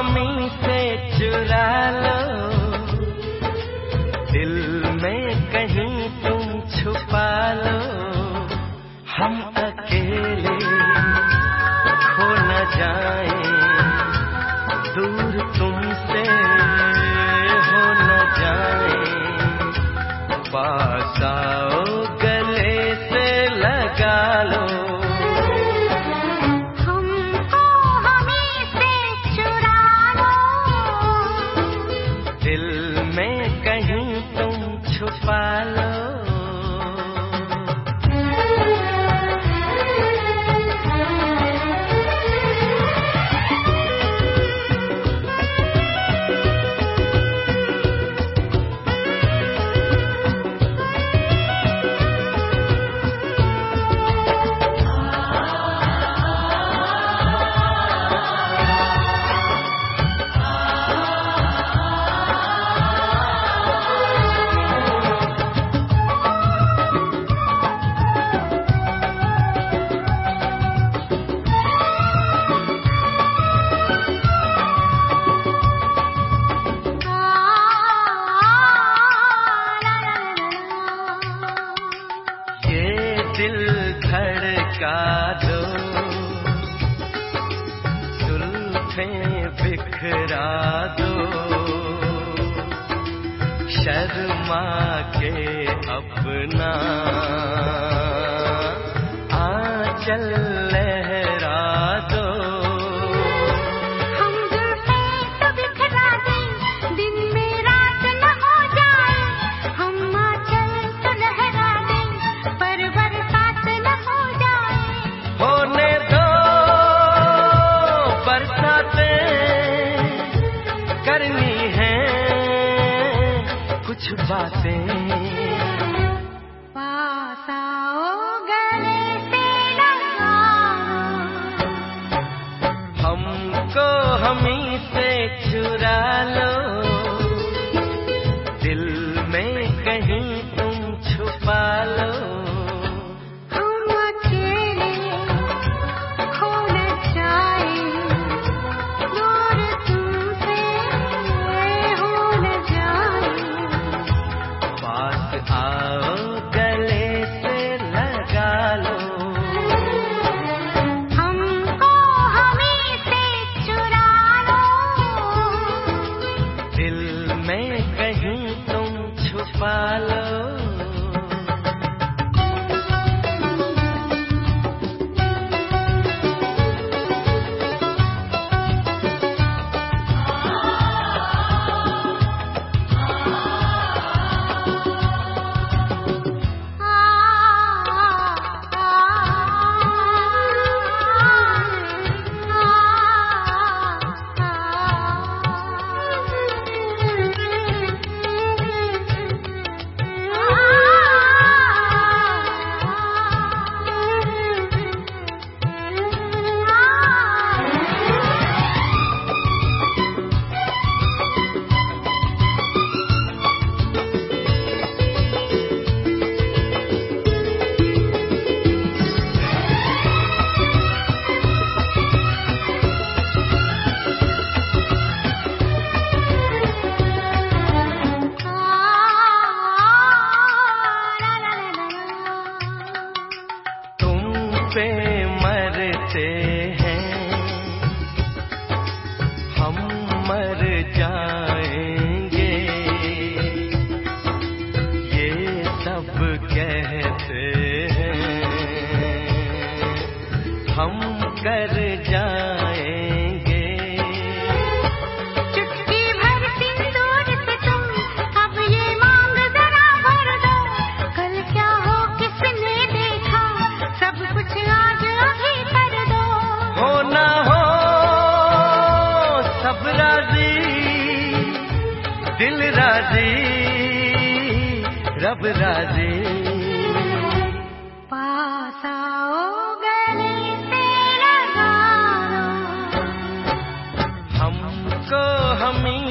स्वामी से चुरा लो। दिल में कहीं तुम छुपा लो। हम अकेले खो न जाए। दूर तुमसे दिल खड़का दो सुल्फे बिखरा दो। शर्मा के अपना आंचल ले करनी है कुछ बातें। होकर जाएँगे। चुटकी भर अब ये मांग कल क्या हो किसने देखा? सब कुछ कर हो हो दिल राज़ी रब राज़ी। I mean.